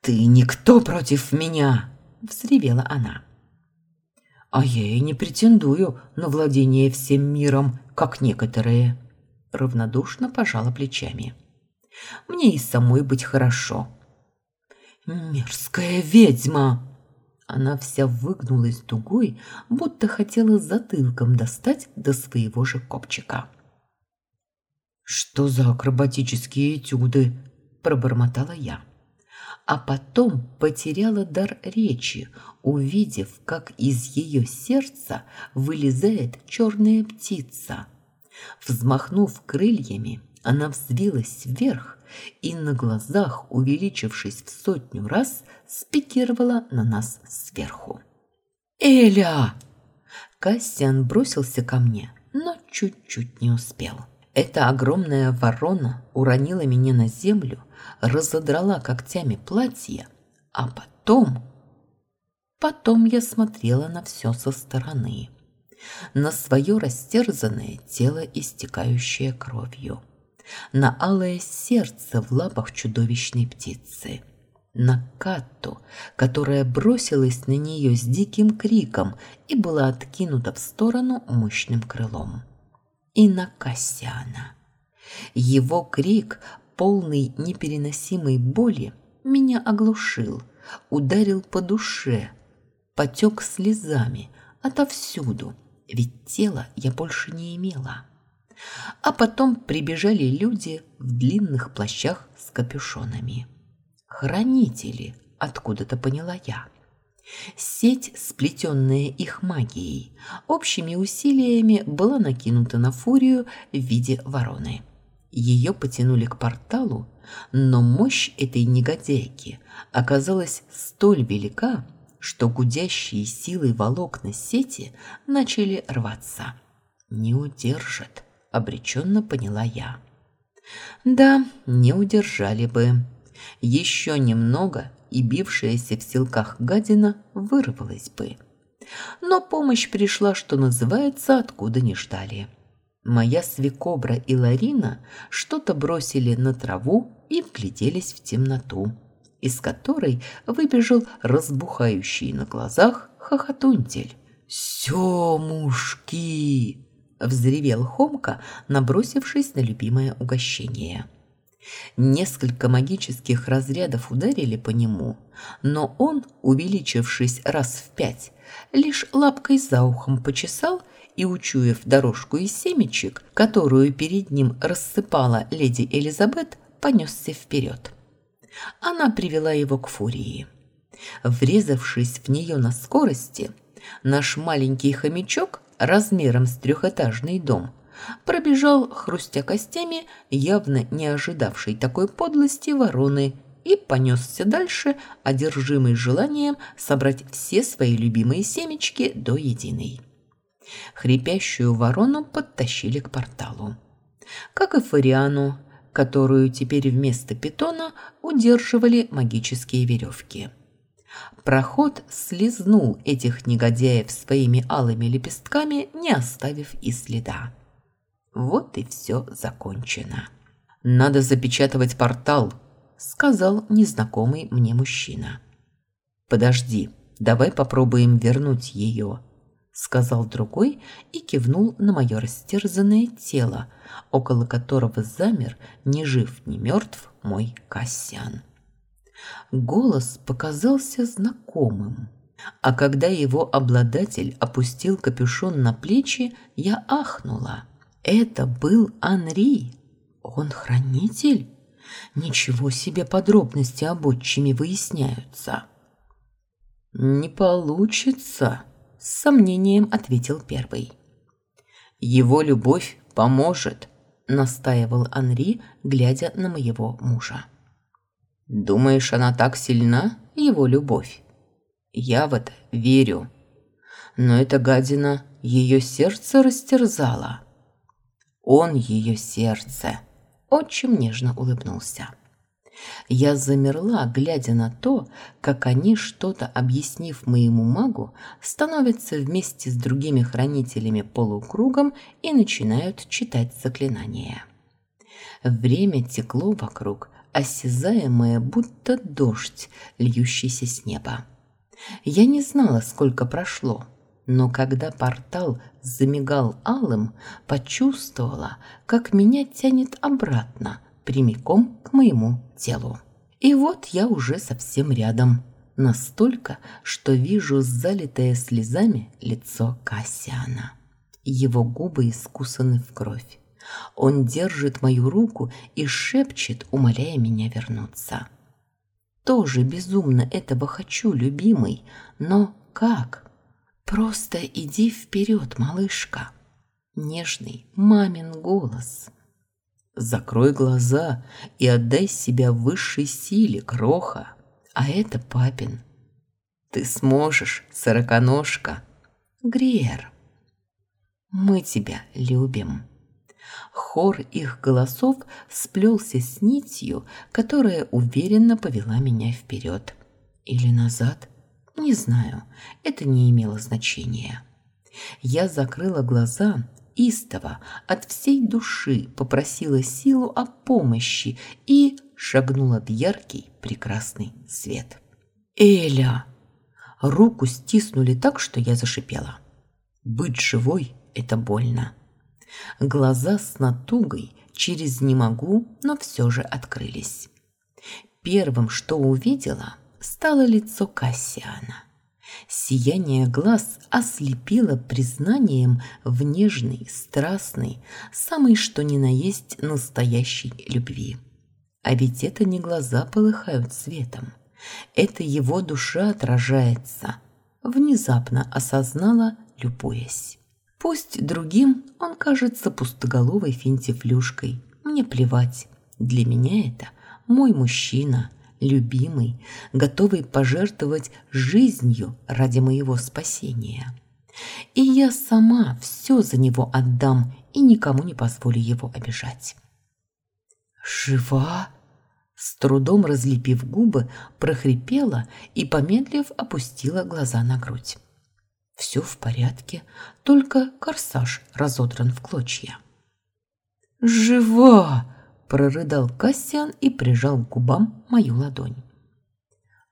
«Ты никто против меня!» – взревела она. «А я и не претендую на владение всем миром, как некоторые», – равнодушно пожала плечами. «Мне и самой быть хорошо». «Мерзкая ведьма!» Она вся выгнулась дугой, будто хотела затылком достать до своего же копчика. «Что за акробатические этюды?» – пробормотала я. А потом потеряла дар речи, увидев, как из ее сердца вылезает черная птица. Взмахнув крыльями, она взвилась вверх и на глазах, увеличившись в сотню раз, спикировала на нас сверху. «Эля!» Кассиан бросился ко мне, но чуть-чуть не успел. Эта огромная ворона уронила меня на землю, разодрала когтями платье, а потом... Потом я смотрела на все со стороны. На свое растерзанное тело, истекающее кровью. На алое сердце в лапах чудовищной птицы – на Катту, которая бросилась на нее с диким криком и была откинута в сторону мощным крылом. И на Кассиана. Его крик, полный непереносимой боли, меня оглушил, ударил по душе, потек слезами отовсюду, ведь тела я больше не имела. А потом прибежали люди в длинных плащах с капюшонами. Хранители, откуда-то поняла я. Сеть, сплетенная их магией, общими усилиями была накинута на фурию в виде вороны. Ее потянули к порталу, но мощь этой негодяйки оказалась столь велика, что гудящие силой волокна сети начали рваться. «Не удержат», — обреченно поняла я. «Да, не удержали бы». Еще немного, и бившаяся в силках гадина вырвалась бы. Но помощь пришла, что называется, откуда не ждали. Моя свекобра и Ларина что-то бросили на траву и вгляделись в темноту, из которой выбежал разбухающий на глазах хохотунтель. «Семушки!» – взревел Хомка, набросившись на любимое угощение. Несколько магических разрядов ударили по нему, но он, увеличившись раз в пять, лишь лапкой за ухом почесал и, учуяв дорожку из семечек, которую перед ним рассыпала леди Элизабет, понесся вперед. Она привела его к фурии. Врезавшись в нее на скорости, наш маленький хомячок размером с трехэтажный дом – пробежал, хрустя костями, явно не ожидавшей такой подлости вороны, и понесся дальше, одержимый желанием собрать все свои любимые семечки до единой. Хрипящую ворону подтащили к порталу. Как и Фариану, которую теперь вместо питона удерживали магические веревки. Проход слезнул этих негодяев своими алыми лепестками, не оставив и следа. Вот и все закончено. «Надо запечатывать портал», — сказал незнакомый мне мужчина. «Подожди, давай попробуем вернуть ее», — сказал другой и кивнул на мое растерзанное тело, около которого замер, ни жив, ни мертв, мой Кассиан. Голос показался знакомым. А когда его обладатель опустил капюшон на плечи, я ахнула. Это был Анри. Он хранитель? Ничего себе подробности об отчиме выясняются. Не получится, с сомнением ответил первый. Его любовь поможет, настаивал Анри, глядя на моего мужа. Думаешь, она так сильна, его любовь? Я в это верю. Но эта гадина ее сердце растерзала. Он ее сердце. Очень нежно улыбнулся. Я замерла, глядя на то, как они, что-то объяснив моему магу, становятся вместе с другими хранителями полукругом и начинают читать заклинания. Время текло вокруг, осязаемое, будто дождь, льющийся с неба. Я не знала, сколько прошло, но когда портал замигал алым, почувствовала, как меня тянет обратно, прямиком к моему телу. И вот я уже совсем рядом, настолько, что вижу залитое слезами лицо Кассиана. Его губы искусаны в кровь, Он держит мою руку и шепчет, умоляя меня вернуться. Тоже безумно этого хочу, любимый, но как? Просто иди вперед, малышка. Нежный мамин голос. Закрой глаза и отдай себя высшей силе, кроха. А это папин. Ты сможешь, сороконожка. Гриер. Мы тебя любим. Хор их голосов сплелся с нитью, которая уверенно повела меня вперед. Или назад? Не знаю, это не имело значения. Я закрыла глаза, истово, от всей души попросила силу о помощи и шагнула в яркий, прекрасный свет. «Эля!» Руку стиснули так, что я зашипела. «Быть живой – это больно». Глаза с натугой через «не могу», но все же открылись. Первым, что увидела, стало лицо Кассиана. Сияние глаз ослепило признанием в нежной, страстной, самой что ни на есть настоящей любви. А ведь это не глаза полыхают светом, это его душа отражается, внезапно осознала, любуясь. Пусть другим он кажется пустоголовой финтифлюшкой. Мне плевать. Для меня это мой мужчина, любимый, готовый пожертвовать жизнью ради моего спасения. И я сама все за него отдам и никому не позволю его обижать. «Жива?» С трудом разлепив губы, прохрипела и, помедлив, опустила глаза на грудь. Все в порядке, только корсаж разодран в клочья. «Жива!» – прорыдал Кассиан и прижал к губам мою ладонь.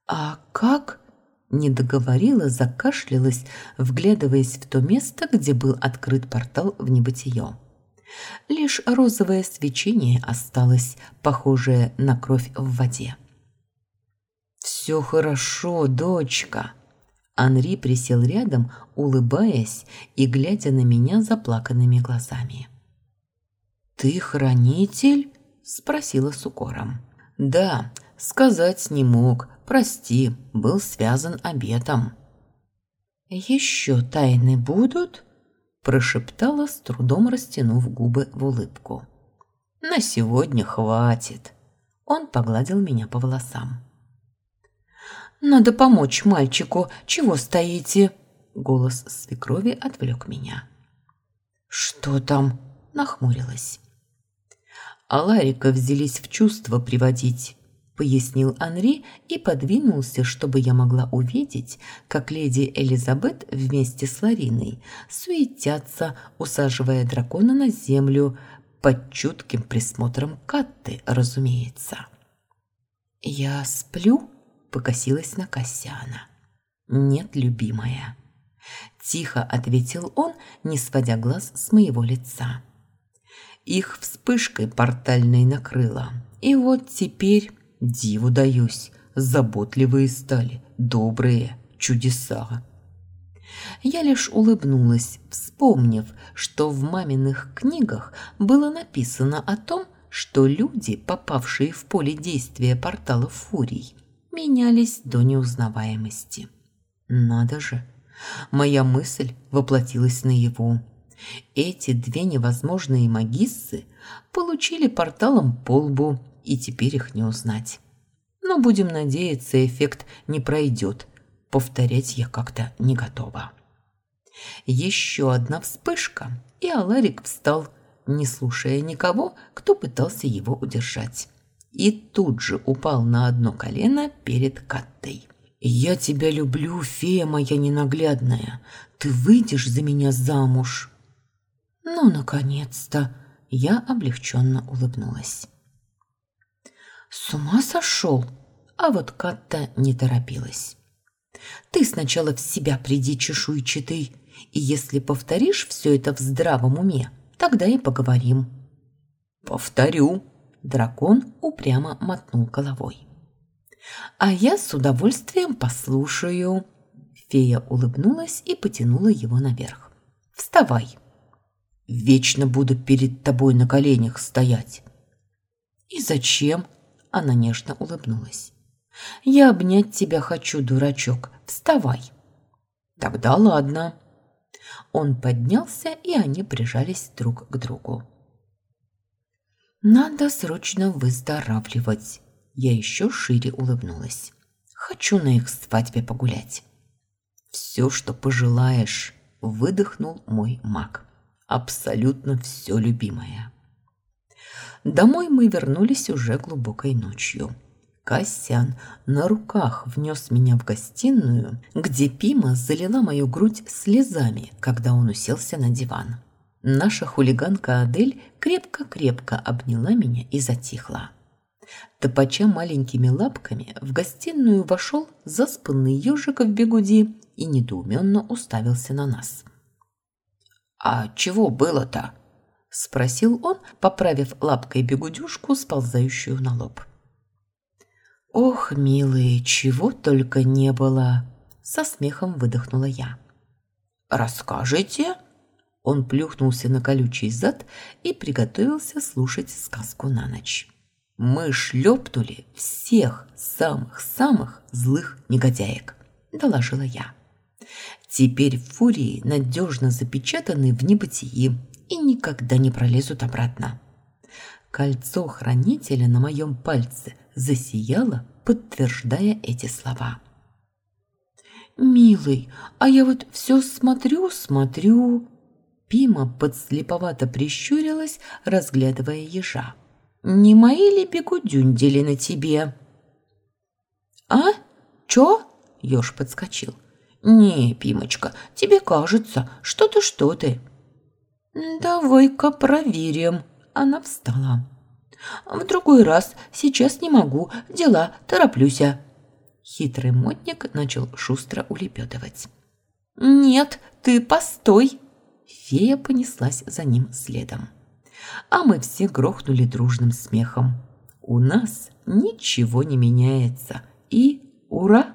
«А как?» – не договорила, закашлялась, вглядываясь в то место, где был открыт портал в небытие. Лишь розовое свечение осталось, похожее на кровь в воде. «Все хорошо, дочка!» Анри присел рядом, улыбаясь и глядя на меня заплаканными глазами. «Ты хранитель?» – спросила с укором. «Да, сказать не мог. Прости, был связан обетом». «Еще тайны будут?» – прошептала, с трудом растянув губы в улыбку. «На сегодня хватит». Он погладил меня по волосам. «Надо помочь мальчику. Чего стоите?» Голос свекрови отвлек меня. «Что там?» – нахмурилась. «А Ларика взялись в чувство приводить», – пояснил Анри и подвинулся, чтобы я могла увидеть, как леди Элизабет вместе с Лариной суетятся, усаживая дракона на землю, под чутким присмотром Катты, разумеется. «Я сплю?» Покосилась на Кассиана. «Нет, любимая». Тихо ответил он, не сводя глаз с моего лица. Их вспышкой портальной накрыло. И вот теперь диву даюсь. Заботливые стали, добрые, чудеса. Я лишь улыбнулась, вспомнив, что в маминых книгах было написано о том, что люди, попавшие в поле действия портала Фурий, менялись до неузнаваемости. Надо же, моя мысль воплотилась наяву. Эти две невозможные магиссы получили порталом по лбу, и теперь их не узнать. Но будем надеяться, эффект не пройдет. Повторять я как-то не готова. Еще одна вспышка, и Аларик встал, не слушая никого, кто пытался его удержать и тут же упал на одно колено перед Каттой. «Я тебя люблю, фея моя ненаглядная. Ты выйдешь за меня замуж?» «Ну, наконец-то!» Я облегченно улыбнулась. «С ума сошел?» А вот Катта не торопилась. «Ты сначала в себя приди, чешуйчатый, и если повторишь все это в здравом уме, тогда и поговорим». «Повторю», Дракон упрямо мотнул головой. «А я с удовольствием послушаю». Фея улыбнулась и потянула его наверх. «Вставай!» Вечно буду перед тобой на коленях стоять. И зачем? Она нежно улыбнулась. Я обнять тебя хочу, дурачок. Вставай. Тогда ладно. Он поднялся, и они прижались друг к другу. Надо срочно выздоравливать. Я еще шире улыбнулась. Хочу на их свадьбе погулять. Все, что пожелаешь, выдохнул мой маг. Абсолютно все любимое. Домой мы вернулись уже глубокой ночью. Кассиан на руках внес меня в гостиную, где Пима залила мою грудь слезами, когда он уселся на диван. Наша хулиганка Адель крепко-крепко обняла меня и затихла. Топача маленькими лапками в гостиную вошел заспанный ежик в бегуди и недоуменно уставился на нас. «А чего было-то?» – спросил он, поправив лапкой бегудюшку, сползающую на лоб. «Ох, милые, чего только не было!» – со смехом выдохнула я. «Расскажите?» Он плюхнулся на колючий зад и приготовился слушать сказку на ночь. «Мы шлепнули всех самых-самых злых негодяек», – доложила я. «Теперь фурии надежно запечатаны в небытии и никогда не пролезут обратно». Кольцо хранителя на моем пальце засияло, подтверждая эти слова. «Милый, а я вот все смотрю, смотрю...» Пима подслеповато прищурилась, разглядывая ежа. «Не мои ли бегудюндели на тебе?» «А? Чё?» – еж подскочил. «Не, Пимочка, тебе кажется, что ты, что ты». «Давай-ка проверим», она встала. «В другой раз, сейчас не могу, дела, тороплюся». Хитрый модник начал шустро улепетывать. «Нет, ты постой!» Фея понеслась за ним следом. А мы все грохнули дружным смехом. У нас ничего не меняется. И ура!